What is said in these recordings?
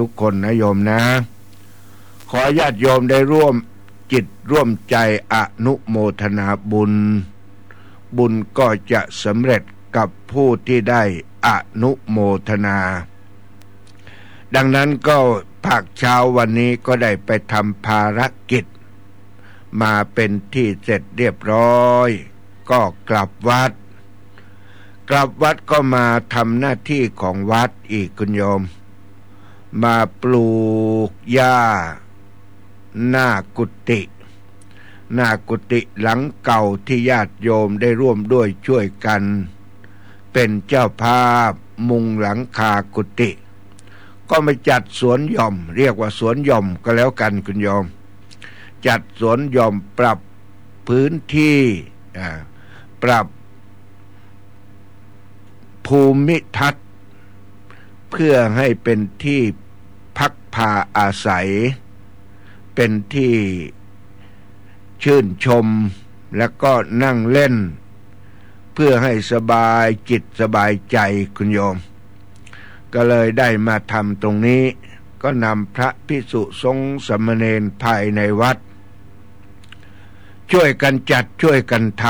ทุกคนนะโยมนะ ขอญาติโยมได้ร่วมจิตร่วมใจอนุโมทนาบุญ บุญก็จะสำเร็จกับผู้ที่ได้อนุโมทนา ดังนั้นก็ภาคเช้าวันนี้ก็ได้ไปทำภารกิจ มาเป็นที่เสร็จเรียบร้อย ก็กลับวัด กลับวัดก็มาทำหน้าที่ของวัดอีกคุณโยม มาปลูกหญ้า หน้ากุฏิหน้ากุฏิหลังเก่าที่ญาติโยมได้ร่วมด้วยช่วยกัน เป็นเจ้าภาพมุงหลังคากุฏิก็มาจัดสวนหย่อม เรียกว่าสวนหย่อมก็แล้วกันคุณโยม จัดสวนหย่อมปรับพื้นที่ปรับภูมิทัศน์ เพื่อให้เป็นที่ พาอาศัย เป็นที่ชื่นชมแล้วก็นั่งเล่น เพื่อให้สบายจิตสบายใจคุณโยม ก็เลยได้มาทำตรงนี้ ก็นำพระพิสุทรงสมณเณรภายในวัด ช่วยกันจัดช่วยกันท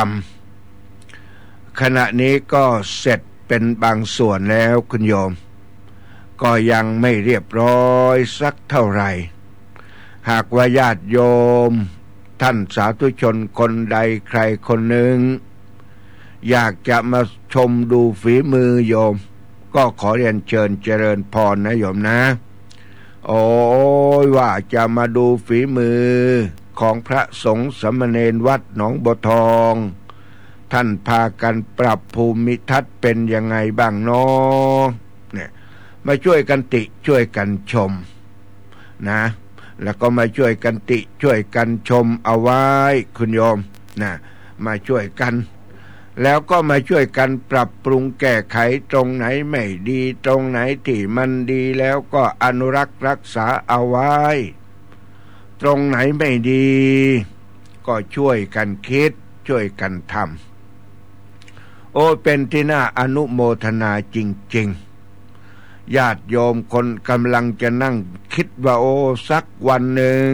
ำขณะนี้ก็เสร็จเป็นบางส่วนแล้วคุณโยม ก็ยังไม่เรียบร้อยสักเท่าไหร่ หากว่าญาติโยม ท่านสาธุชนคนใดใครคนหนึ่ง อยากจะมาชมดูฝีมือโยม ก็ขอเรียนเชิญเจริญพรนะโยมนะ โอ้ยว่าจะมาดูฝีมือของพระสงฆ์สมณเณรวัดหนองบัวทอง ท่านพากันปรับภูมิทัศน์เป็นยังไงบ้างเนาะ มาช่วยกันติช่วยกันชมนะ แล้วก็มาช่วยกันติช่วยกันชมเอาไว้คุณโยมนะมาช่วยกัน แล้วก็มาช่วยกันปรับปรุงแก้ไขตรงไหนไม่ดีตรงไหนที่มันดีแล้วก็อนุรักษ์รักษาเอาไว้ ตรงไหนไม่ดี ก็ช่วยกันคิดช่วยกันทำโอ้เป็นที่น่าอนุโมทนาจริง ๆ ญาติโยมคนกำลังจะนั่งคิดว่าโอ้สักวันหนึ่ง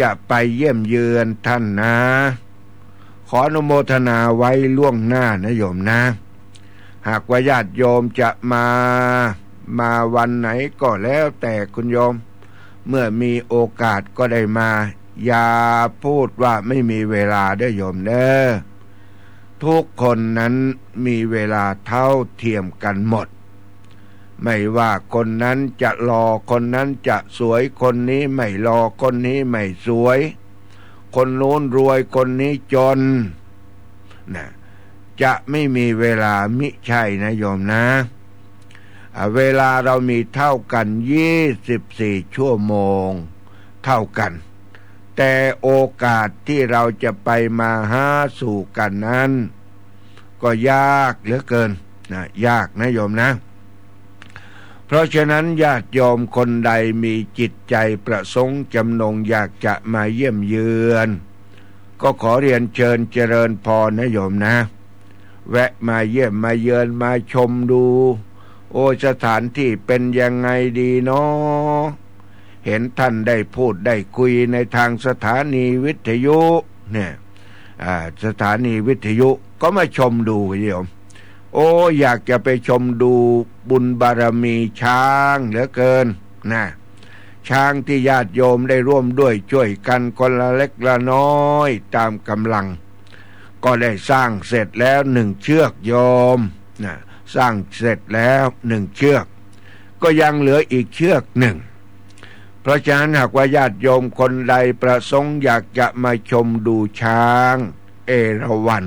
จะไปเยี่ยมเยือนท่านนะ ขออนุโมทนาไว้ล่วงหน้านะโยมนะ หากว่าญาติโยมจะมามาวันไหนก็แล้วแต่คุณโยม เมื่อมีโอกาสก็ได้มา อย่าพูดว่าไม่มีเวลาได้โยมเด้อทุกคนนั้นมีเวลาเท่าเทียมกันหมด ไม่ว่าคนนั้นจะรอคนนั้นจะสวยคนนี้ไม่รอคนนี้ไม่สวย คนโน้นรวยคนนี้จนนะจะไม่มีเวลามิใช่นะโยมนะ เวลาเรามีเท่ากันยี่สิบสี่ชั่วโมง เท่ากัน แต่โอกาสที่เราจะไปมาหาสู่กันนั้น ก็ยากเหลือเกินนะยากนะโยมนะ เพราะฉะนั้นญาติโยมคนใดมีจิตใจประสงค์จำนงอยากจะมาเยี่ยมเยือน ก็ขอเรียนเชิญเจริญพรนะโยมนะ แวะมาเยี่ยมมาเยือนมาชมดู โอสถานที่เป็นยังไงดีเนาะเห็นท่านได้พูดได้คุยในทางสถานีวิทยุเนี่ยสถานีวิทยุก็มาชมดูโยม โอ้อยากจะไปชมดูบุญบารมีช้างเหลือเกินนะช้างที่ญาติโยมได้ร่วมด้วยช่วยกันคนละเล็กละน้อยตามกำลัง ก็ได้สร้างเสร็จแล้วหนึ่งเชือกโยมนะสร้างเสร็จแล้วหนึ่งเชือก ก็ยังเหลืออีกเชือกหนึ่งเพราะฉะนั้นหากว่าญาติโยมคนใดประสงค์อยากจะมาชมดูช้าง เอราวัน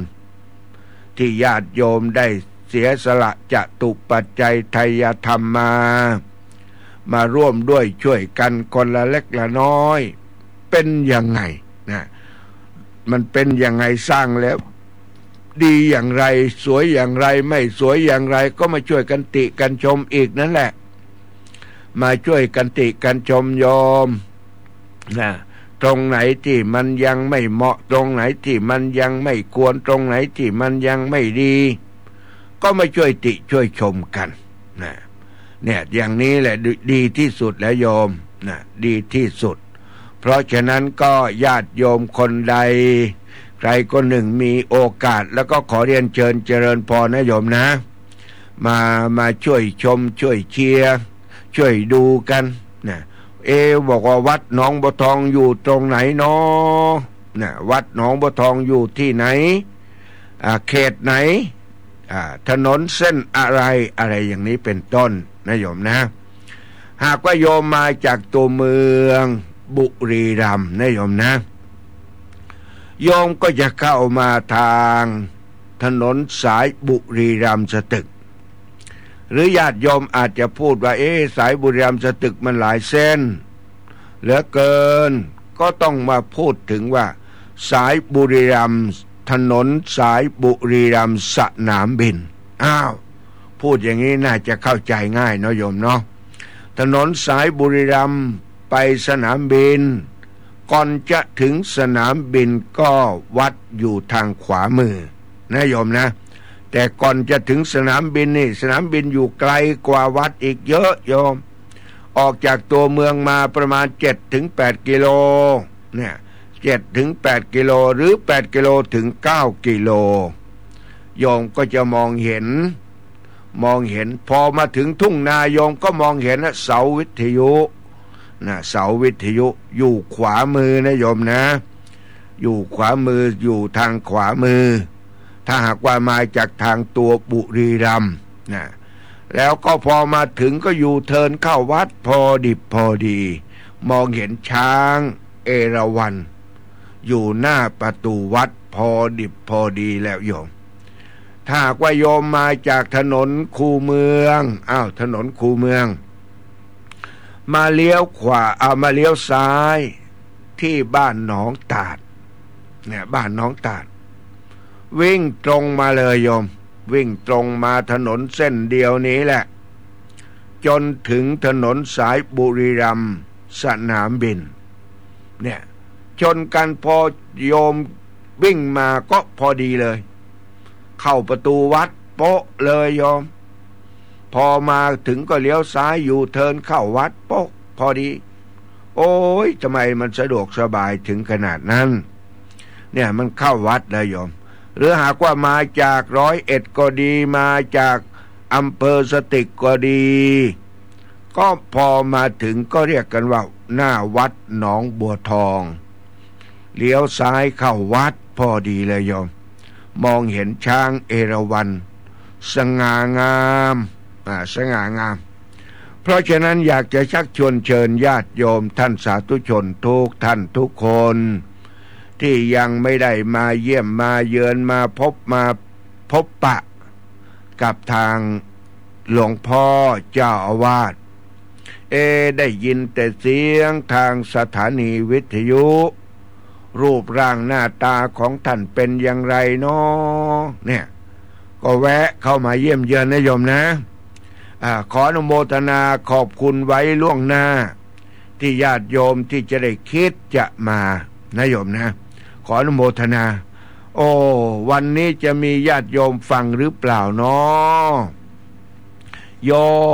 ที่ญาติโยมได้ เสียสละจะตุปัจจัยไทยธรรมมา มาร่วมด้วยช่วยกันคนละเล็กละน้อย เป็นยังไงนะมันเป็นยังไงสร้างแล้ว ดีอย่างไร สวยอย่างไร ไม่สวยอย่างไร ก็มาช่วยกันติกันชมอีกนั่นแหละ มาช่วยกันติกันชมยอมนะตรงไหนที่มันยังไม่เหมาะตรงไหนที่มันยังไม่ควรตรงไหนที่มันยังไม่ดี ก็มาช่วยติช่วยชมกันนะเนี่ยอย่างนี้แหละดดีที่สุดแล้วโยมนะดีที่สุด เพราะฉะนั้นก็ญาติโยมคนใด ใครก็หนึ่งมีโอกาส แล้วก็ขอเรียนเชิญเจริญพรนะโยมนะ มามาช่วยชม ช่วยเชียร์ช่วยดูกันนะเอบอกว่าวัดหนองบัวทองอยู่ตรงไหนเนาะนะวัดหนองบัวทองอยู่ที่ไหนอาเขตไหน ถนนเส้นอะไรอะไรอย่างนี้เป็นต้นนะโยมนะ หากว่าโยมมาจากตัวเมืองบุรีรัมย์นะโยมนะ โยมก็จะเข้ามาทางถนนสายบุรีรัมย์สตึก หรือญาติโยมอาจจะพูดว่า เอ๊สายบุรีรัมย์สตึกมันหลายเส้น เหลือเกินก็ต้องมาพูดถึงว่า สายบุรีรัมย์ ถนนสายบุรีรัมย์สนามบิน อ้าว พูดอย่างนี้น่าจะเข้าใจง่ายเนาะโยมเนาะถนนสายบุรีรัมย์ไปสนามบิน ก่อนจะถึงสนามบินก็วัดอยู่ทางขวามือนะโยมนะ แต่ก่อนจะถึงสนามบินนี่ สนามบินอยู่ไกลกว่าวัดอีกเยอะโยม ออกจากตัวเมืองมาประมาณ7ถึง8กิโลเนี่ย 7ถึง8กิโลหรือ 8 กิโลถึง 9 กิโล โยมก็จะมองเห็น มองเห็น พอมาถึงทุ่งนาโยมก็มองเห็นเสาวิทยุนะเสาวิทยุอยู่ขวามือนะโยมนะ อยู่ขวามืออยู่ทางขวามือ ถ้าหากว่ามาจากทางตัวบุรีรัมย์นะแล้วก็พอมาถึงก็อยู่เทินเข้าวัดพอดิบพอดี มองเห็นช้างเอราวัณ อยู่หน้าประตูวัดพอดิบพอดีแล้วโยม ถ้ากว่าโยมมาจากถนนคูเมืองอ้าวถนนคูเมือง มาเลี้ยวขวาเอามาเลี้ยวซ้ายที่บ้านหนองตาด เนี่ย บ้านหนองตาด วิ่งตรงมาเลยโยม วิ่งตรงมาถนนเส้นเดียวนี้แหละ จนถึงถนนสายบุรีรัมย์สนามบิน เนี่ย ชนกันพอโยมวิ่งมาก็พอดีเลย เข้าประตูวัดโป๊ะเลยโยม พอมาถึงก็เลี้ยวซ้ายอยู่เทินเข้าวัดโป๊ะพอดี โอ้ยทำไมมันสะดวกสบายถึงขนาดนั้น เนี่ยมันเข้าวัดเลยโยม หรือหากว่ามาจากร้อยเอ็ดก็ดีมาจากอำเภอสติกก็ดี ก็พอมาถึงก็เรียกกันว่า หน้าวัดหนองบัวทอง เลี้ยวซ้ายเข้าวัดพอดีเลยโยม มองเห็นช้างเอราวัณสง่างามอ่าสง่างาม เพราะฉะนั้นอยากจะชักชวนเชิญญาติโยมท่านสาธุชนทุกท่านทุกคน ที่ยังไม่ได้มาเยี่ยมมาเยือนมาพบมาพบปะ กับทางหลวงพ่อเจ้าอาวาสเอได้ยินแต่เสียงทางสถานีวิทยุ รูปร่างหน้าตาของท่านเป็นอย่างไรเนาะเนี่ย ก็แวะเข้ามาเยี่ยมเยือนนะโยมนะอขออนุโมทนาขอบคุณไว้ล่วงหน้า ที่ญาติโยมที่จะได้คิดจะมานะโยมนะ ขออนุโมทนา โอ้วันนี้จะมีญาติโยมฟังหรือเปล่าเนาะโย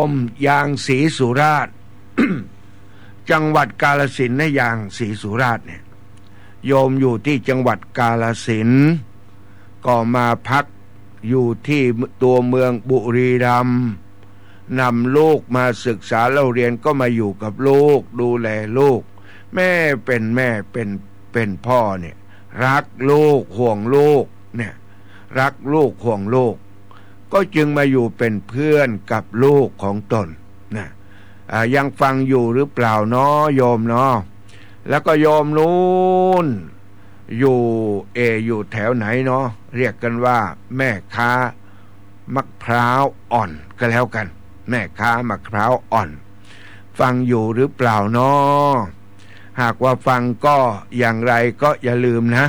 มยางศรีสุราษฎร์จังหวัดกาลสินนะยางศรีสุราษฎร์เนี่ย โยมอยู่ที่จังหวัดกาลสินก็มาพักอยู่ที่ตัวเมืองบุรีรัมย์นำลูกมาศึกษาเราเรียนก็มาอยู่กับลูก ดูแลลูก แม่เป็นแม่เป็นเป็นพ่อเนี่ย รักลูกห่วงลูกเนี่ยรักลูกห่วงลูก ก็จึงมาอยู่เป็นเพื่อนกับลูกของตนนะยังฟังอยู่หรือเปล่าเนาะโยมเนาะ แล้วก็โยมนู้นอยู่เออยู่แถวไหนเนาะเรียกกันว่า แม่ค้ามะพร้าวอ่อนก็แล้วกัน แม่ค้ามะพร้าวอ่อน ฟังอยู่หรือเปล่าเนาะหากว่าฟังก็อย่างไรก็อย่าลืมนะ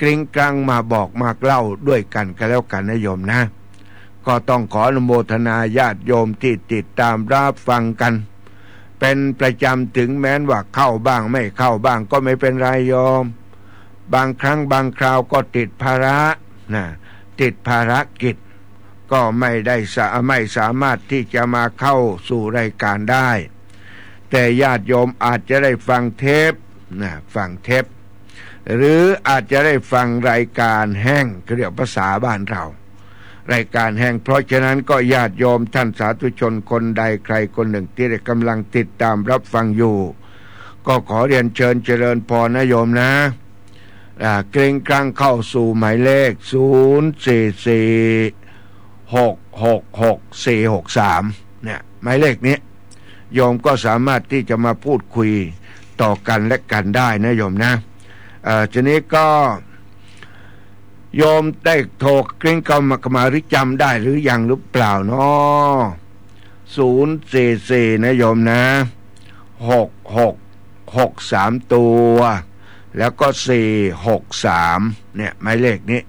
กริ้งกลางมาบอกมาเล่าด้วยกันก็แล้วกันนะโยมนะ ก็ต้องขออนุโมทนาญาติโยมที่ติดตามรับฟังกัน เป็นประจำถึงแม้นว่าเข้าบ้างไม่เข้าบ้างก็ไม่เป็นไรโยมบางครั้งบางคราวก็ติดภาระนะติดภารกิจ ก็ไม่ได้สาไม่สามารถที่จะมาเข้าสู่รายการได้ แต่ญาติโยมอาจจะได้ฟังเทปนะฟังเทป หรืออาจจะได้ฟังรายการแห้งเรียกภาษาบ้านเรา รายการแห่งเพราะฉะนั้นก็ญาติโยมท่านสาธุชนคนใดใครคนหนึ่งที่กำลังติดตามรับฟังอยู่ ก็ขอเรียนเชิญเจริญพรนะโยมนะเกรงกลางเข้าสู่หมายเลข 0 4 4 6 6 6 4 6 3เนี่ยหมายเลขนี้โยมก็สามารถที่จะมาพูดคุยต่อกันและกันได้นะโยมนะอ่อทีนี้ก็ โยมได้โทรกริ้งเข้ามากมาหรือจำได้หรือยังหรือเปล่าเนาะศูนย์สี่สี่นะโยมนะหกหกหกสามตัว แล้วก็สี่หกสามเนี่ยหมายเลขนี้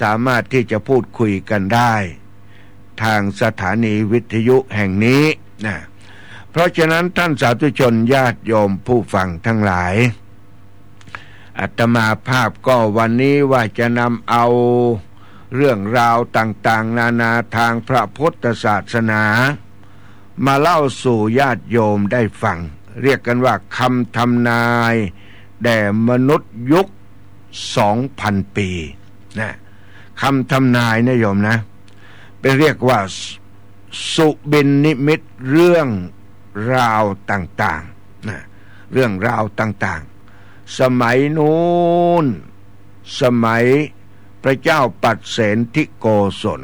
สามารถที่จะพูดคุยกันได้ ทางสถานีวิทยุแห่งนี้นะเพราะฉะนั้นท่านสาธุชนญาติโยมผู้ฟังทั้งหลาย อัตมาภาพก็วันนี้ว่าจะนำเอาเรื่องราวต่างๆ นานาทางพระพุทธศาสนา มาเล่าสู่ญาติโยมได้ฟัง เรียกกันว่าคำทำนาย แด่มนุษย์ยุคสองพันปีนะคำทำนายนะโยมนะ เป็นเรียกว่าสสุบินนิมิตเรื่องราวต่างๆนะเรื่องราวต่างๆ สมัยนู้น สมัยพระเจ้าปัดเสนทิโกศล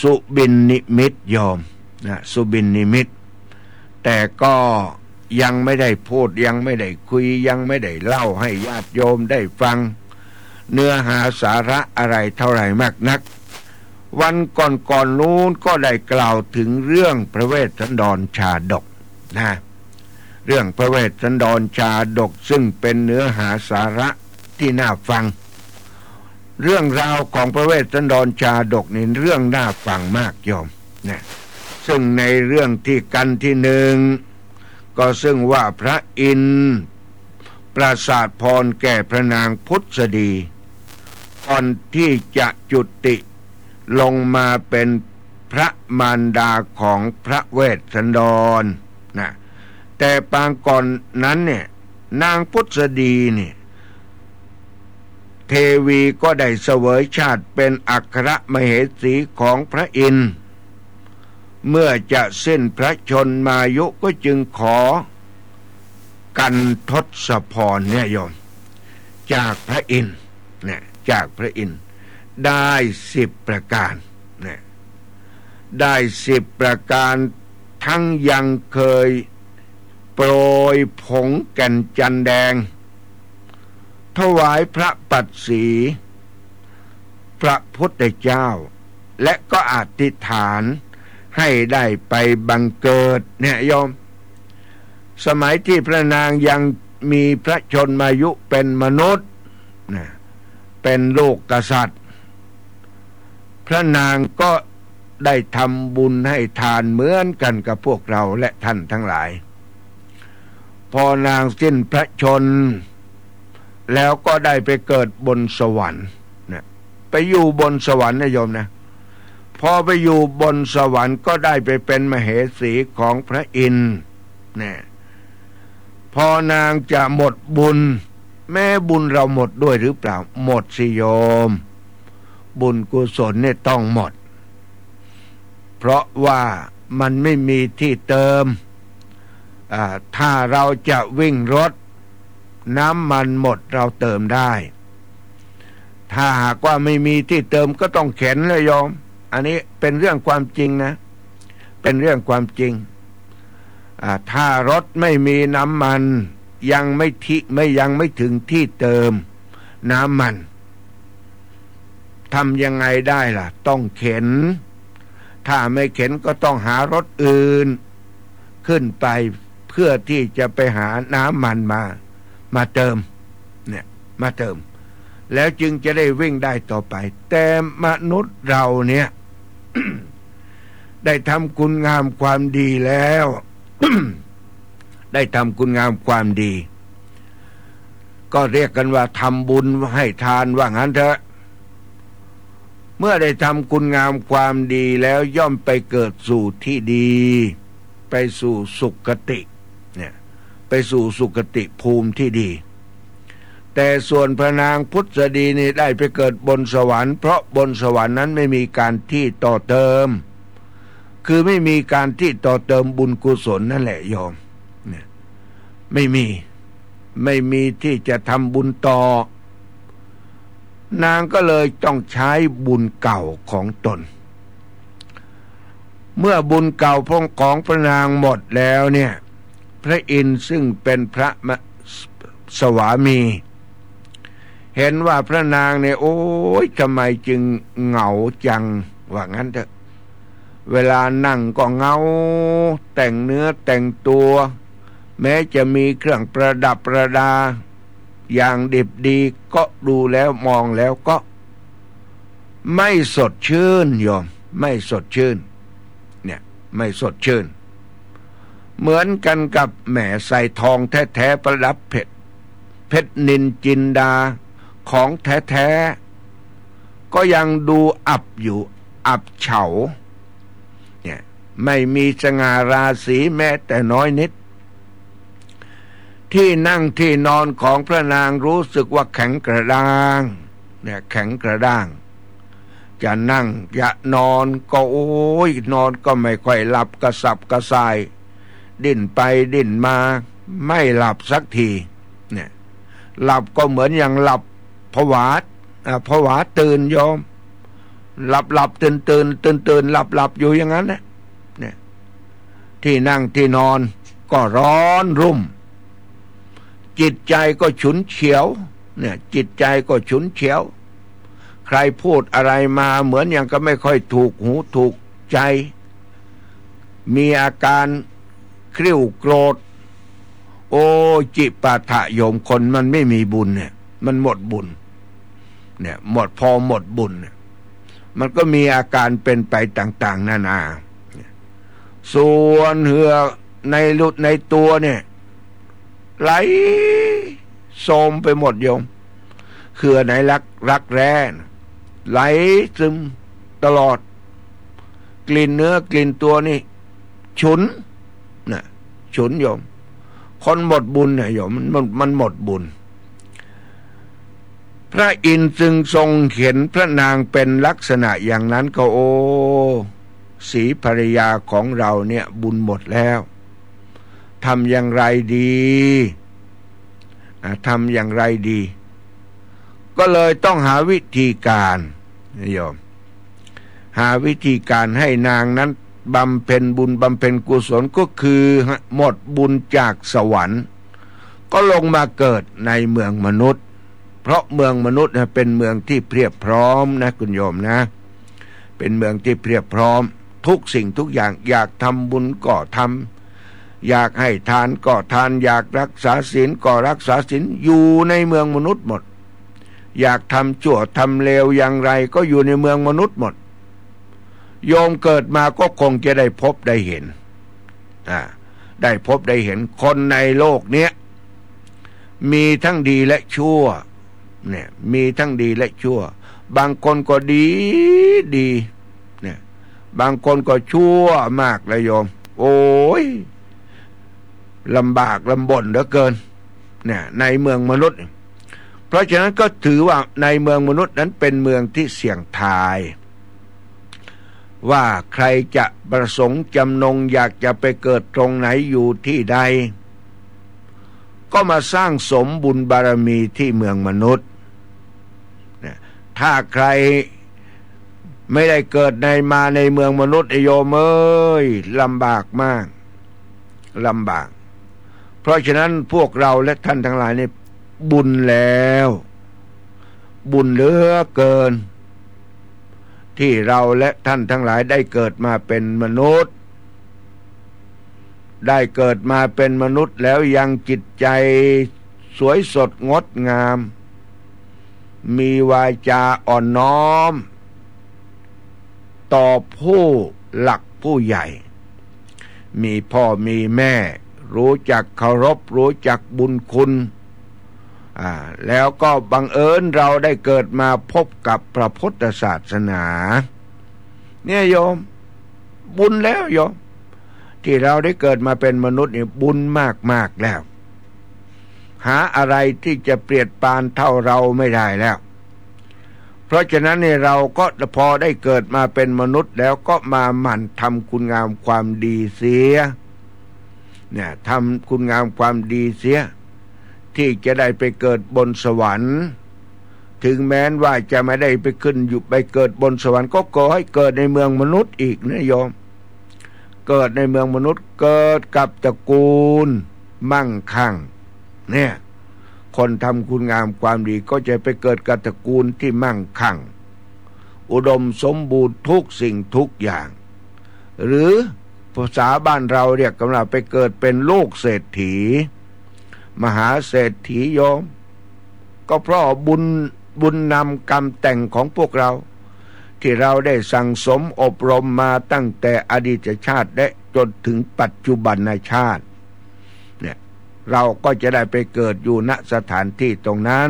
สุบินนิมิตโยมนะสุบินนิมิต แต่ก็ยังไม่ได้พูดยังไม่ได้คุยยังไม่ได้เล่าให้ญาติโยมได้ฟัง เนื้อหาสาระอะไรเท่าไหร่มากนัก วันก่อนก่อนนู้นก็ได้กล่าวถึงเรื่องพระเวสสันดรชาดกนะ เรื่องพระเวสสันดรชาดกซึ่งเป็นเนื้อหาสาระที่น่าฟัง เรื่องราวของพระเวสสันดรชาดกนี่เรื่องน่าฟังมากโยมนะซึ่งในเรื่องที่กันที่หนึ่งก็ซึ่งว่าพระอินทร์ประสาทพรแก่พระนางพุทธดีก่อนที่จะจุติลงมาเป็นพระมารดาของพระเวสสันดรน แต่ปางก่อนนั้นเนี่ย นางพุทธดีเนี่ย เทวีก็ได้เสวยชาติเป็นอัครมเหสีของพระอินทร์เมื่อจะสิ้นพระชนมายุก็จึงขอ กันทศพรเนี่ยโยม จากพระอินทร์เนี่ยจากพระอินทร์ได้สิบประการเนี่ยได้สิบประการทั้งยังเคย โปรยผงแก่นจันแดง ถวายพระปัตสี พระพุทธเจ้า และก็อธิษฐานให้ได้ไปบังเกิดเนี่ยโยม สมัยที่พระนางยังมีพระชนมายุเป็นมนุษย์นะเป็นโลกกษัตริย์ พระนางก็ได้ทำบุญให้ทานเหมือนกันกับพวกเราและท่านทั้งหลาย พอนางสิ้นพระชน แล้วก็ได้ไปเกิดบนสวรรค์นะไปอยู่บนสวรรค์นะโยมนะพอไปอยู่บนสวรรค์ก็ได้ไปเป็นมเหสีของพระอินทร์เนี่ยพอนางจะหมดบุญ แม่บุญเราหมดด้วยหรือเปล่า หมดสิโยม บุญกุศลเนี่ยต้องหมด เพราะว่ามันไม่มีที่เติม ถ้าเราจะวิ่งรถ น้ำมันหมดเราเติมได้ ถ้าหากว่าไม่มีที่เติมก็ต้องเข็นเลยโยม อันนี้เป็นเรื่องความจริงนะ เป็นเรื่องความจริง ถ้ารถไม่มีน้ำมันยังไม่ทิไม่ยังไม่ถึงที่เติมน้ำมันทำยังไงได้ล่ะ ต้องเข็น ถ้าไม่เข็นก็ต้องหารถอื่น ขึ้นไป พื่อที่จะไปหาน้ำมันมา มาเติม เนี่ย มาเติม แล้วจึงจะได้วิ่งได้ต่อไป แต่มนุษย์เราเนี่ย ได้ทำคุณงามความดีแล้ว ได้ทำคุณงามความดี ก็เรียกกันว่าทำบุญให้ทานว่างั้นเถอะเมื่อได้ทำคุณงามความดีแล้วย่อมไปเกิดสู่ที่ดี ไปสู่สุขติ ไปสู่สุขติภูมิที่ดี แต่ส่วนพระนางพุทธดีนี่ได้ไปเกิดบนสวรรค์เพราะบนสวรรค์นั้นไม่มีการที่ต่อเติม คือไม่มีการที่ต่อเติมบุญกุศลนั่นแหละโยมเนี่ยไม่มีไม่มีที่จะทำบุญต่อ นางก็เลยต้องใช้บุญเก่าของตน เมื่อบุญเก่าพงของพระนางหมดแล้วเนี่ย พระอินทร์ซึ่งเป็นพระสวามี เห็นว่าพระนางเนี่ยโอ้ยทำไมจึงเหงาจังว่างั้นเถอะเวลานั่งก็เงา แต่งเนื้อแต่งตัว แม้จะมีเครื่องประดับประดา อย่างดิบดีก็ดูแล้วมองแล้วก็ ไม่สดชื่นโยม ไม่สดชื่น เนี่ย ไม่สดชื่น เหมือนกันกับแหมใส่ทองแท้ๆประดับเพชรเพชรนินจินดาของแท้ๆก็ยังดูอับอยู่อับเฉาเนี่ยไม่มีสง่าราศีแม้แต่น้อยนิด ที่นั่งที่นอนของพระนางรู้สึกว่าแข็งกระด้างเนี่ยแข็งกระด้าง จะนั่งจะนอนก็โอ้ยนอนก็ไม่ค่อยหลับกระสับกระส่าย ดิ้นไปดิ้นมา ไม่หลับสักทีเนี่ยหลับก็เหมือนอย่างหลับผวาผวาตื่นยอม หลับหลับตื่นตื่นตื่นตื่นหลับหลับอยู่อย่างนั้นนะเนี่ยที่นั่งที่นอนก็ร้อนรุ่ม จิตใจก็ฉุนเฉียว เนี่ย จิตใจก็ฉุนเฉียว ใครพูดอะไรมาเหมือนอย่างก็ไม่ค่อยถูกหูถูกใจ มีอาการ คริ้วโกรธ โอจิปาถะโยมคนมันไม่มีบุญเนี่ย มันหมดบุญ เนี่ย หมดพอหมดบุญเนี่ยมันก็มีอาการเป็นไปต่าง ๆ นานา ส่วนเหือในลุดในตัวเนี่ยไหลโสมไปหมดโยมเหือไหนรักรักแร้ไหลซึมตลอด กลิ่นเนื้อกลิ่นตัวนี่ ฉุน นะฉุนโยม คนหมดบุญเนี่ยโยมมันมันหมดบุญ พระอินทร์จึงทรงเห็นพระนางเป็นลักษณะอย่างนั้นก็โอ้สีภรรยาของเราเนี่ยบุญหมดแล้วทำอย่างไรดีทำอย่างไรดี ก็เลยต้องหาวิธีการโยม หาวิธีการให้นางนั้น บำเพ็ญบุญบำเพ็ญกุศลก็คือหมดบุญจากสวรรค์ ก็ลงมาเกิดในเมืองมนุษย์ เพราะเมืองมนุษย์เป็นเมืองที่เพียบพร้อมนะคุณโยมนะ เป็นเมืองที่เพียบพร้อม ทุกสิ่งทุกอย่างอยากทำบุญก็ทำอยากให้ทานก็ทาน อยากรักษาศีลก็รักษาศีลอยู่ในเมืองมนุษย์หมด อยากทำชั่วทำเลวอย่างไรก็อยู่ในเมืองมนุษย์หมด โยมเกิดมาก็คงจะได้พบได้เห็นอ่าได้พบได้เห็นคนในโลกเนี้ยมีทั้งดีและชั่วเนี่ยมีทั้งดีและชั่ว บางคนก็ดีดีเนี่ยบางคนก็ชั่วมากเลยโยม โอ้ยลำบากลำบนเหลือเกินเนี่ยในเมืองมนุษย์ เพราะฉะนั้นก็ถือว่าในเมืองมนุษย์นั้นเป็นเมืองที่เสี่ยงทาย ว่าใครจะประสงค์จำนงอยากจะไปเกิดตรงไหนอยู่ที่ใด ก็มาสร้างสมบุญบารมีที่เมืองมนุษย์ ถ้าใครไม่ได้เกิดในมาในเมืองมนุษย์โยมเอ้ยลำบากมากลำบาก เพราะฉะนั้นพวกเราและท่านทั้งหลายนี่บุญแล้ว บุญเหลือเกิน ที่เราและท่านทั้งหลายได้เกิดมาเป็นมนุษย์ ได้เกิดมาเป็นมนุษย์แล้วยังจิตใจสวยสดงดงาม มีวาจาอ่อนน้อม ต่อผู้หลักผู้ใหญ่ มีพ่อมีแม่ รู้จักเคารพรู้จักบุญคุณ แล้วก็บังเอิญเราได้เกิดมาพบกับพระพุทธศาสนา เนี่ยโยม บุญแล้วโยม ที่เราได้เกิดมาเป็นมนุษย์เนี่ยบุญมากมากแล้ว หาอะไรที่จะเปรียบปานเท่าเราไม่ได้แล้ว เพราะฉะนั้นเนี่ยเราก็พอได้เกิดมาเป็นมนุษย์แล้วก็มาหมั่นทำคุณงามความดีเสียเนี่ยทำคุณงามความดีเสีย ที่จะได้ไปเกิดบนสวรรค์ ถึงแม้นว่าจะไม่ได้ไปขึ้นอยู่ไปเกิดบนสวรรค์ก็ขอให้เกิดในเมืองมนุษย์อีกนะโยม เกิดในเมืองมนุษย์เกิดกับตระกูล มั่งคั่ง เนี่ยคนทำคุณงามความดีก็จะไปเกิดกับตระกูลที่มั่งคั่ง อุดมสมบูรณ์ทุกสิ่งทุกอย่าง หรือภาษาบ้านเราเรียกกำลังไปเกิดเป็นลูกเศรษฐี มหาเศรษฐีโยม ก็เพราะบุญบุญนำกรรมแต่งของพวกเรา ที่เราได้สั่งสมอบรมมาตั้งแต่อดีตชาติและจนถึงปัจจุบันชาติเนี่ยเราก็จะได้ไปเกิดอยู่ณสถานที่ตรงนั้น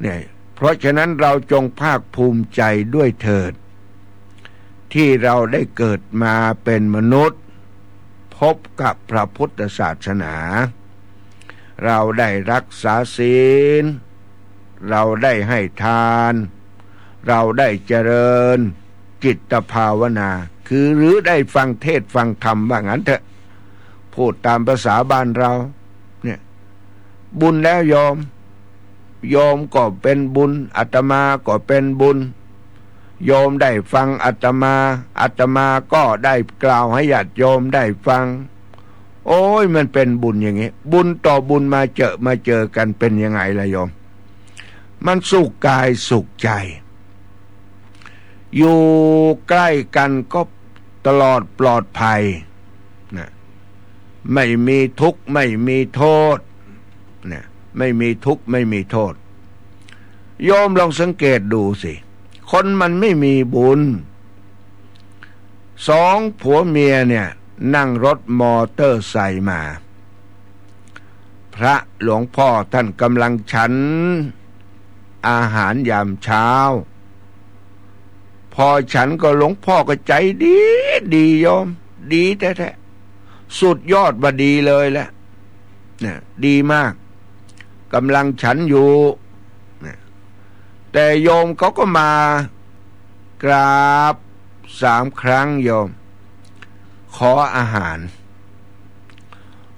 เนี่ยเพราะฉะนั้นเราจงภาคภูมิใจด้วยเถิด ที่เราได้เกิดมาเป็นมนุษย์ พบกับพระพุทธศาสนา เราได้รักษาศีล เราได้ให้ทาน เราได้เจริญ จิตภาวนา คือหรือได้ฟังเทศฟังธรรมว่างั้นเถอะ พูดตามภาษาบ้านเรา เนี่ย บุญแล้วยอมโยมก็เป็นบุญอาตมาก็เป็นบุญ โยมได้ฟังอาตมาอาตมาก็ได้กล่าวให้ญาติโยมได้ฟัง โอ้ยมันเป็นบุญอย่างงี้ บุญต่อบุญมาเจอมาเจอกันเป็นยังไงล่ะโยม มันสุขกายสุขใจ อยู่ใกล้กันก็ตลอดปลอดภัยนะไม่มีทุกข์ไม่มีโทษนะไม่มีทุกข์ไม่มีโทษ โยมลองสังเกตดูสิ คนมันไม่มีบุญ สองผัวเมียเนี่ย นั่งรถมอเตอร์ไซค์มา พระหลวงพ่อท่านกำลังฉัน อาหารยามเช้า พอฉันก็หลวงพ่อก็ใจดี ดีโยม ดีแท้ๆสุดยอดว่าดีเลยแหละเนี่ยดีมากกำลังฉันอยู่นี่ยแต่โยมเขาก็มากราบสามครั้งโยม ขออาหาร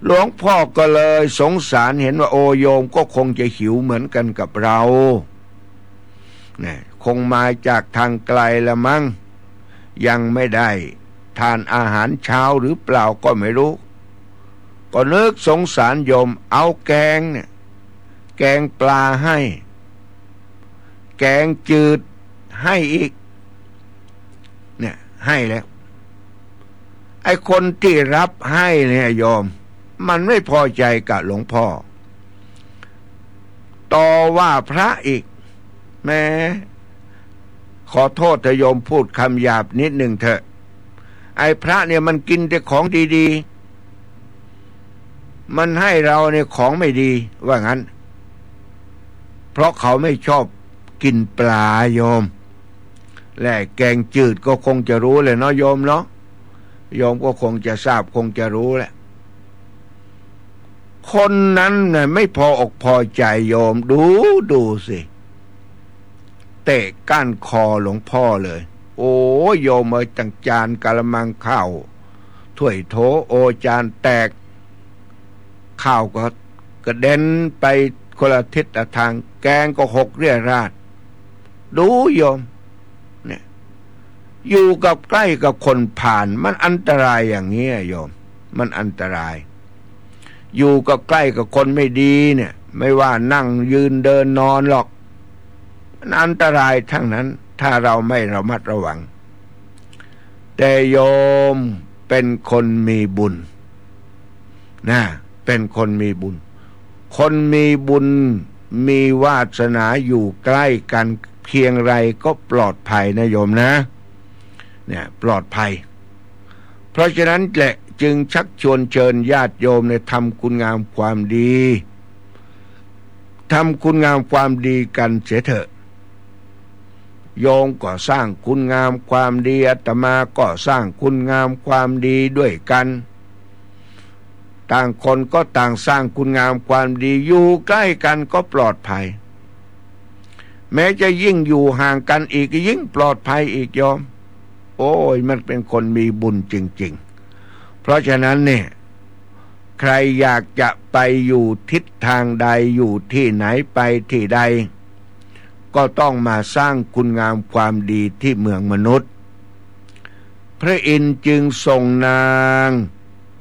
หลวงพ่อก็เลยสงสารเห็นว่าโอโยมก็คงจะหิวเหมือนกันกับเราเนี่ยคงมาจากทางไกลละมั้งยังไม่ได้ ทานอาหารเช้าหรือเปล่าก็ไม่รู้ ก็นึกสงสารโยมเอาแกงเนี่ยแกงปลาให้ แกงจืดให้อีก เนี่ยให้แล้ว ไอ้คนที่รับให้เนี่ยโยมมันไม่พอใจกับหลวงพ่อ ต่อว่าพระอีก แม้ขอโทษเถอโยมพูดคำหยาบนิดหนึ่งเถอะ ไอ้พระเนี่ยมันกินแต่ของดีๆ มันให้เราเนี่ยของไม่ดีว่างั้น เพราะเขาไม่ชอบกินปลาโยม และแกงจืดก็คงจะรู้เลยเนาะโยมเนาะ โยมก็คงจะทราบคงจะรู้แหละ คนนั้นเนี่ยไม่พออกพอใจโยมดูดูสิเตะก้านคอหลวงพ่อเลย โอ้โยมเอ้ยจังจานกะละมังข้าวถ้วยโถโอจานแตก ข้าวก็กระเด็นไปคนละทิศทางแกงก็หกเรียราด ดูโยม อยู่กับใกล้กับคนผ่าน มันอันตรายอย่างนี้โยม มันอันตราย อยู่กับใกล้กับคนไม่ดีเนี่ย ไม่ว่านั่งยืนเดินนอนหรอก มันอันตรายทั้งนั้น ถ้าเราไม่ระมัดระวัง แต่โยมเป็นคนมีบุญนะเป็นคนมีบุญ คนมีบุญมีวาสนาอยู่ใกล้กันเพียงไรก็ปลอดภัยนะโยมนะ เนี่ยปลอดภัย เพราะฉะนั้นแหละจึงชักชวนเชิญญาติโยมในทำคุณงามความดีทำคุณงามความดีกันเสียเถอะ โยงก็สร้างคุณงามความดีอาตมาก็สร้างคุณงามความดีด้วยกัน ต่างคนก็ต่างสร้างคุณงามความดีอยู่ใกล้กันก็ปลอดภัย แม้จะยิ่งอยู่ห่างกันอีกยิ่งปลอดภัยอีกยอม โอ้ยมันเป็นคนมีบุญจริง ๆ เพราะฉะนั้นเนี่ยใครอยากจะไปอยู่ทิศทางใดอยู่ที่ไหนไปที่ใด ก็ต้องมาสร้างคุณงามความดีที่เมืองมนุษย์ พระอินทร์จึงส่งนาง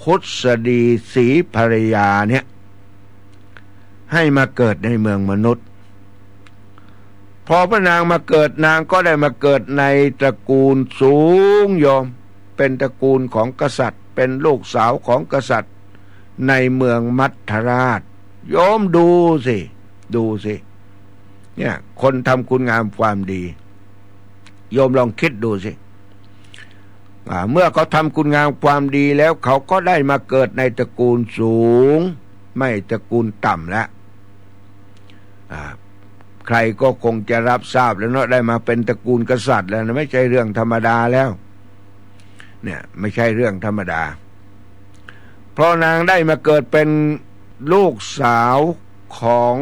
พุทธดีศรีภรรยาเนี่ยให้มาเกิดในเมืองมนุษย์ อพระนางมาเกิดนางก็ได้มาเกิดในตระกูลสูงโยมเป็นตระกูลของกษัตริย์ เป็นลูกสาวของกษัตริย์ ในเมืองมัทราชโยมดูสิ ดูสิ เนี่ย คนทำคุณงามความดีโยมลองคิดดูสิ เมื่อเขาทำคุณงามความดีแล้วเขาก็ได้มาเกิดในตระกูลสูง ไม่ตระกูลต่ำแล้ว ครก็คงจะรับทราบแล้วเนาะได้มาเป็นตระกูลกษัตริย์แล้วนะไม่ใช่เรื่องธรรมดาแล้ว เนี่ยไม่ใช่เรื่องธรรมดา เพราะนางได้มาเกิดเป็นลูกสาวของ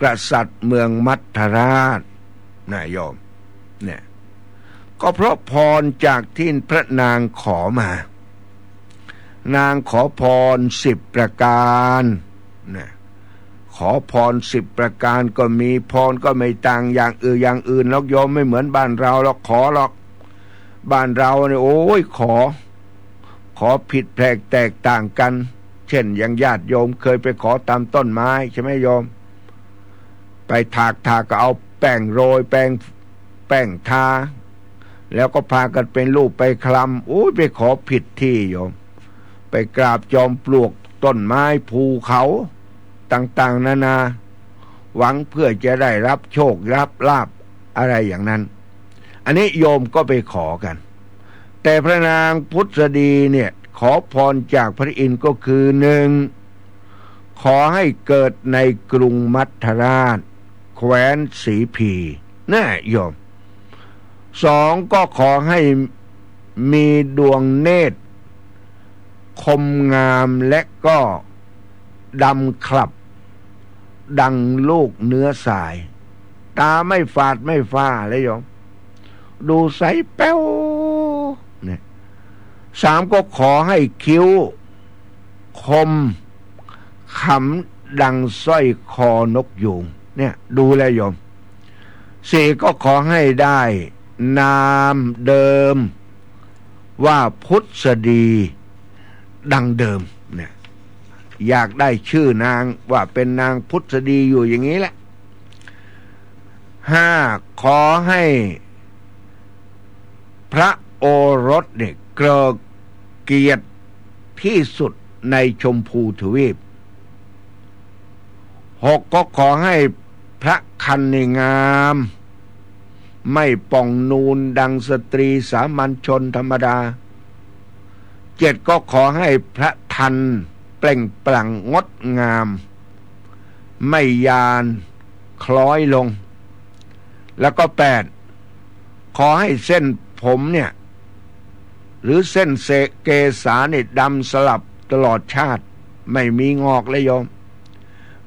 กษัตริย์เมืองมัทราชนายโยมเนี่ยก็เพราะพรจากที่พระนางขอมา นางขอพรสิบประการเนี่ย ขอพรสิบประการก็มีพรก็ไม่ต่างอย่างอื่นอย่างอื่นล้วโยมไม่เหมือนบ้านเราหรอกขอหรอก บ้านเราเนี่ยโอ้ยขอ ขอผิดแปลกแตกต่างกัน เช่นอย่างญาติโยมเคยไปขอตามต้นไม้ใช่ไหมโยม ไปถากถากก็เอาแป้งโรย แป้งแป้งทา แล้วก็พากันเป็นลูกไปคลำโอ้ยไปขอผิดที่โยม ไปกราบจอมปลวกต้นไม้ภูเขา ต่างๆ นานา หวังเพื่อจะได้รับโชครับลาบอะไรอย่างนั้น อันนี้โยมก็ไปขอกัน แต่พระนางพุทธดีเนี่ยขอพรจากพระอินทร์ก็คือหนึ่งขอให้เกิดในกรุงมัทราช แคว้นสีพีน่โยมสองก็ขอให้มีดวงเนตร คมงามและก็ดำคลับ ดังลูกเนื้อสาย ตาไม่ฝาดไม่ฟ้าเลยโยม ดูใสแป้วเนี่ยสามก็ขอให้คิ้ว คมขำดังสร้อยคอนกยูงเนี่ย ดูแลโยมสี่ก็ขอให้ได้ นามเดิม ว่าพุทธดี ดังเดิม อยากได้ชื่อนางว่าเป็นนางพุทธดีอยู่อย่างนี้แหละห้าขอให้พระโอรสเนี่ยเกรเกียรติที่สุดในชมพูทวีปหกก็ขอให้พระคันในงาม ไม่ป่องนูนดังสตรีสามัญชนธรรมดา เจ็ดก็ขอให้พระทัน ล่งปลั่งงดงาม ไม่ยานคล้อยลง แล้วก็แปดขอให้เส้นผมเนี่ย หรือเส้นเสกเกษาเนี่ยดำสลับตลอดชาติ ไม่มีงอกเลยโยม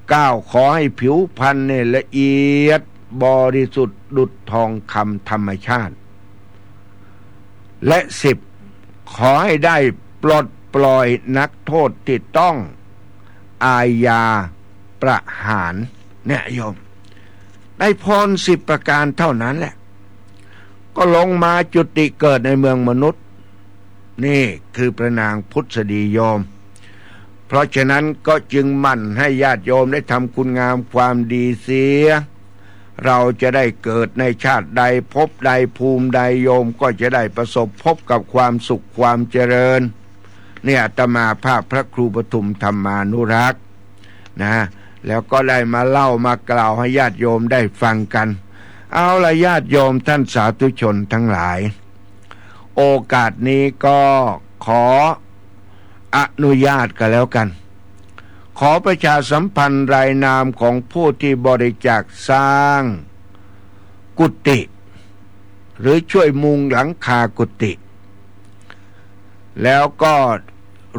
เก้าขอให้ผิวพรรณเนี่ยละเอียดบริสุทธิ์ดุดทองคำธรรมชาติ และสิบขอให้ได้ปลด ปล่อยนักโทษที่ต้อง อาญาประหารเนี่ยโยมได้พรสิบประการเท่านั้นแหละ ก็ลงมาจุติเกิดในเมืองมนุษย์ นี่คือพระนางพุทธดีโยม เพราะฉะนั้นก็จึงมั่นให้ญาติโยมได้ทำคุณงามความดีเสีย เราจะได้เกิดในชาติใดพบใดภูมิใดโยมก็จะได้ประสบพบกับความสุขความเจริญ เนี่ยตมาภาพพระครูปทุมธรรมานุรักษ์นะแล้วก็ได้มาเล่ามากล่าวให้ญาติโยมได้ฟังกัน เอาละญาติโยมท่านสาธุชนทั้งหลาย โอกาสนี้ก็ขออนุญาตกันแล้วกันขขอประชาสัมพันธ์รายนามของผู้ที่บริจาคสร้าง กุฏิหรือช่วยมุงหลังคากุฏิ แล้วก็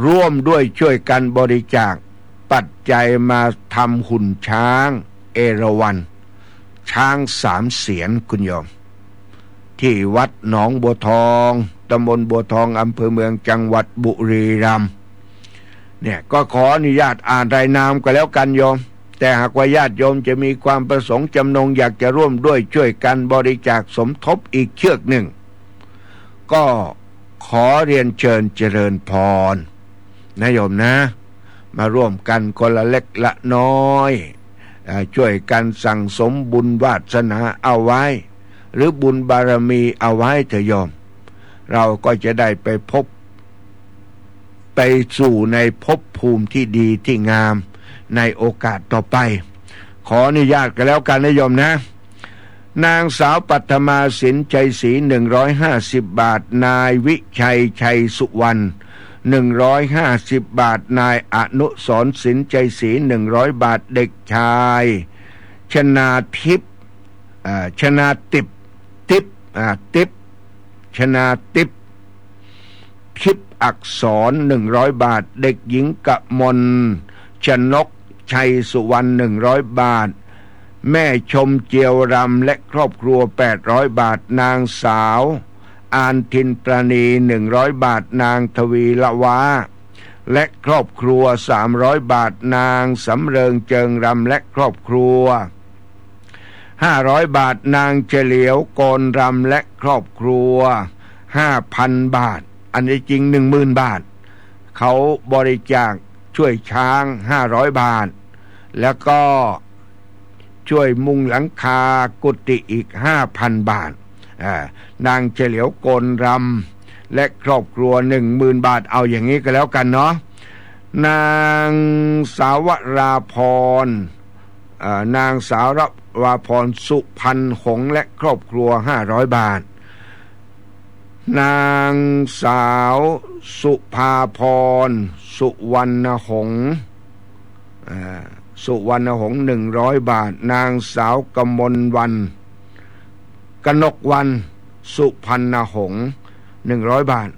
ร่วมด้วยช่วยกันบริจาค ปัจจัยมาทำหุ่นช้าง เอราวัน ช้างสามเสียนคุณโยมที่วัดหนองบัวทองตำบลบัวทองอำเภอเมืองจังหวัดบุรีรัมย์เนี่ยก็ขออนุญาตอ่านรายนามก็แล้วกันโยม แต่หากว่าญาติโยมจะมีความประสงค์จำนงอยากจะร่วมด้วยช่วยกันบริจาคสมทบอีกเชือกหนึ่ง ก็ ขอเรียนเชิญเจริญพรนะโยมนะ มาร่วมกันคนละเล็กละน้อยช่วยกันสั่งสมบุญวาสนาเอาไว้ หรือบุญบารมีเอาไว้เถอะโยม เราก็จะได้ไปพบ ไปสู่ในภพภูมิที่ดีที่งามในโอกาสต่อไป ขออนุญาตกันแล้วกันนะโยมนะ นางสาวปัทมาสินใจศรีหนึ่งร้อยห้าสิบบาท นายวิชัยชัยสุวรรณหนึ่งร้อยห้าสิบบาท นายอนุสรณ์สินใจศรีหนึ่งร้อยบาทเด็กชาย ชนาทิพย์ชนาติบติบติบชนาติบทิพย์อักษรหนึ่งร้อยบาท เด็กหญิงกะมลชนกชัยสุวรรณหนึ่งร้อยบาท แม่ชมเจียวรำและครอบครัวแปดร้อยบาทนางสาว อานทินประณีหนึ่งร้อยบาทนางทวีละวาและครอบครัวสามร้อยบาทนางสำเริงเจิงรำและครอบครัวห้าร้อยบาทนางเฉลียวกนรำและครอบครัวห้าพันบาท อันนี้จริงหนึ่งหมื่นบาท เขาบริจาคช่วยช้างห้าร้อยบาท แล้วก็ ช่วยมุงหลังคากุฏิอีกห้าพันบาท นางเฉลียวโกนรำและครอบครัวหนึ่งหมื่นบาทเอาอย่างนี้ก็แล้วกันเนาะนางสาวราพรนางสาวราพรสุพันหงและครอบครัวห้าร้อยบาท นางสาวสุภาพร สุวรรณหงษ์ สุวรรณหงษ์หนึ่งร้อยบาท นางสาวกมลวันกนกวัน สุพันหงษ์หนึ่งร้อยบาท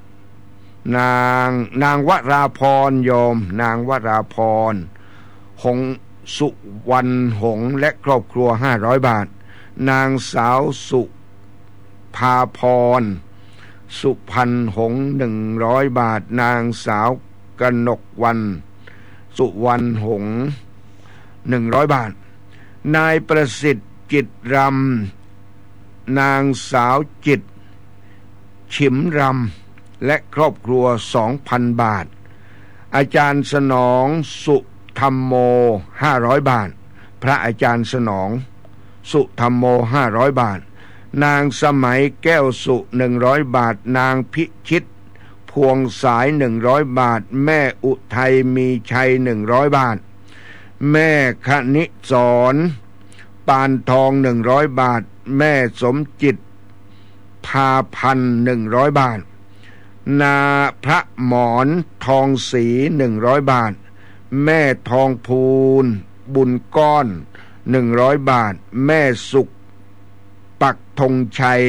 นางนางวราพรโยมนางวราพรหงสุวรรณหงษ์และครอบครัวห้าร้อยบาท นางสาวสุภาพร สุพันหงหนึ่งร้อยบาท นางสาวกนกวัน สุวรรณหง หนึ่งร้อยบาท นายประสิทธิ์จิตรำ นางสาวจิต ฉิมรำ และครอบครัวสองพันบาท อาจารย์สนองสุธรรมโมห้าร้อยบาท พระอาจารย์สนอง สุธรรมโมห้าร้อยบาท นางสมัยแก้วสุหนึ่งร้อยบาท นางพิชิตพวงสายหนึ่งร้อยบาท แม่อุทัยมีชัยหนึ่งร้อยบาท แม่คณิสอนปานทองหนึ่งร้อยบาท แม่สมจิต พาพันหนึ่งร้อยบาท นาพระหมอนทองสีหนึ่งร้อยบาท แม่ทองพูน บุญก้อนหนึ่งร้อยบาท แม่สุข ปักธงชัย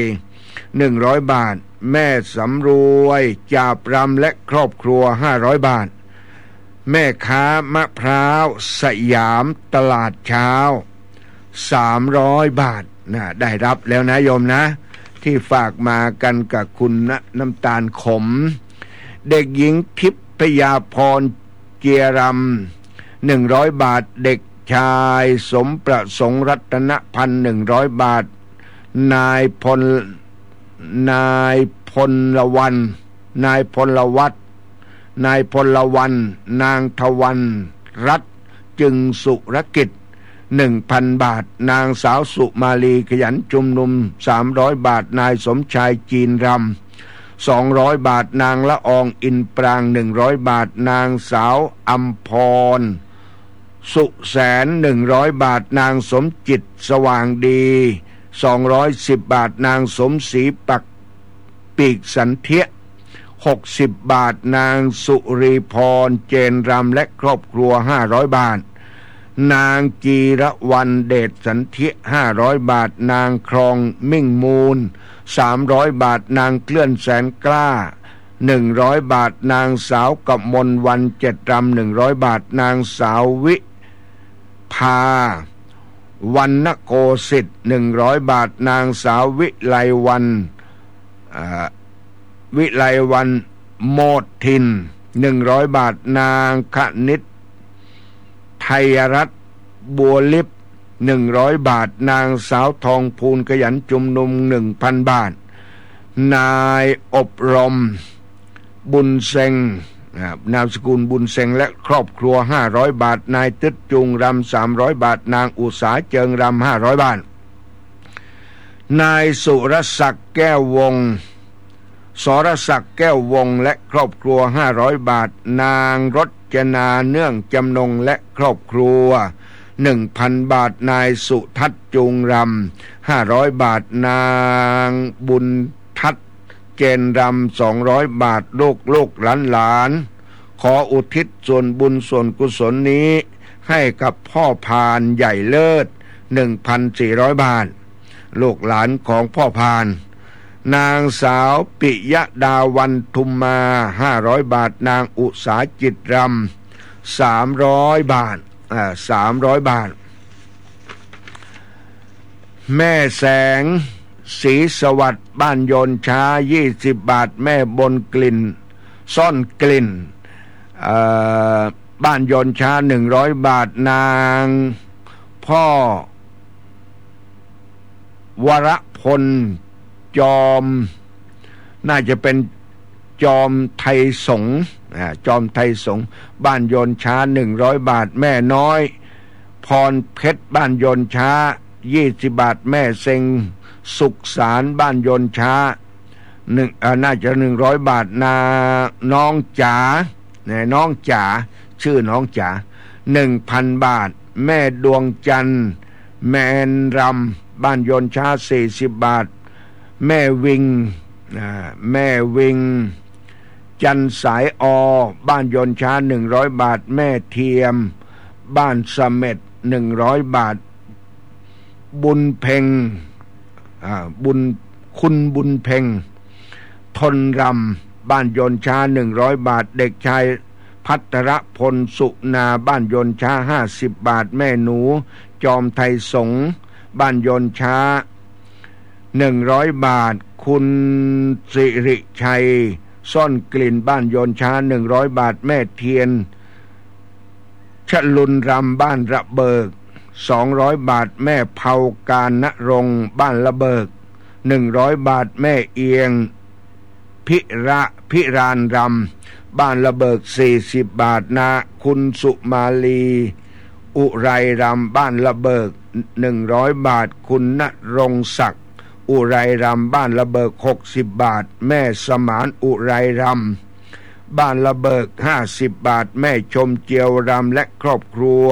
หนึ่งร้อยบาท แม่สำรวยจาบรำและครอบครัวห้าร้อยบาท แม่ค้ามะพร้าว สยามตลาดเช้าสามร้อยบาทนะได้รับแล้วนะโยมนะ ที่ฝากมากันกับคุณนะน้ำตาลขม เด็กหญิงทิพยาพรเจียรำหนึ่งร้อยบาท เด็กชายสมประสงค์รัตนพันหนึ่งร้อยบาท นายพลนายพลละวันนายพลวัต นายพลวันนางทวันรัตจึงสุรกิจหนึ่งพันบาท นางสาวสุมาลีขยันจุมนุมสามร้อยบาท นายสมชายจีนรำสองร้อยบาท นางละอองอินปรางหนึ่งร้อยบาท นางสาวอัมพร สุแสนหนึ่งร้อยบาท นางสมจิตสว่างดีสองร้อยสิบบาท นางสมศรีปักปีกสันเทีย 60 บาท นางสุรีพร เจนรำและครอบครัว 500 บาท นางจีระวันเดชสันธิ500 บาท นางครองมิ่งมูล 300 บาท นางเคลื่อนแสนกล้า 100 บาท นางสาวกับมนวันเจ็ดรำ100 บาท นางสาววิพาวันนโกสิทธิ์หนึ่งร้อยบาท นางสาววิไลวัน วิไลวันโมดทินหนึ่งร้อยบาท นางคณิตไทยรัฐบัวลิบหนึ่งร้อยบาท นางสาวทองพูนขยันจุมนุมหนึ่งพันบาท นายอบรม บุญเซงนามสกุลบุญเซงและครอบครัว500บาท นายตึดจุงรำ300บาท นางอุษาเจิงรำ500บาท นายสุรศักดิ์แก้ววง สรศักดิ์แก้ววงและครอบครัว 500 บาท นางรจนาเนื่องจำนงและครอบครัว 1,000 บาทนายสุทัศจุงรำ500 บาทนางบุญทัศเจนรำสองร้อยบาทลูกลูกหลานหลาน ขออุทิศส่วนบุญส่วนกุศลนี้ ให้กับพ่อพานใหญ่เลิศหนึ่งพันสี่ร้อยบาท ลูกหลานของพ่อพาน นางสาวปิยดาวันทุมมาห้าร้อยบาท นางอุสาจิตรำสามร้อยบาทอ่าสามร้อยบาท แม่แสงสีสวัสดิ์บ้านยนช้ายี่สิบบาท แม่บนกลิ่น ซ่อนกลิ่นบ้านยนช้าหนึ่งร้อยบาทนาง พ่อ วรพล จอม น่าจะเป็นจอมไทยสงจอมไทยสง บ้านยนช้าหนึ่งร้อยบาทแม่น้อย พรเพชรบ้านยนช้ายี่สิบบาทแม่เซงสุขสารบ้านยนช้าหนึ่งน่าจะหนึ่งร้อยบาทนาน้องจ๋าเนี่ยน้องจ๋าชื่อน้องจ๋าหนึ่งพันบาท แม่ดวงจันทร์แมนรำบ้านยนช้าสี่สิบบาท แม่วิงแม่วิง จันสายอ บ้านยนช้าหนึ่งร้อยบาท แม่เทียม บ้านสเม็ดหนึ่งร้อยบาท บุญเพ่งบุญคุณบุญเพ่งทนรำบ้านยนช้าหนึ่งร้อยบาท เด็กชายพัทรพลสุนาบ้านยนช้าห้าสิบบาท แม่หนู จอมไทยสง บ้านยนช้า หนึ่งร้อยบาท คุณสิริชัย ซ่อนกลิ่นบ้านโยนช้าหนึ่งร้อยบาทแม่เทียนชลุนรำบ้านระเบิกสองร้อยบาทแม่เผาการณรงบ้านระเบิกหนึ่งร้อยบาทแม่เอียง พิระพิรานรำบ้านระเบิกสี่สิบบาทนะคุณสุมาลี อุไรรำบ้านระเบิกหนึ่งร้อยบาทคุณณรงศักดิ อุไรรำบ้านระเบิกหกสิบบาท แม่สมานอุไรรำบ้านระเบิกห้าสิบบาท แม่ชมเจียวรำและครอบครัว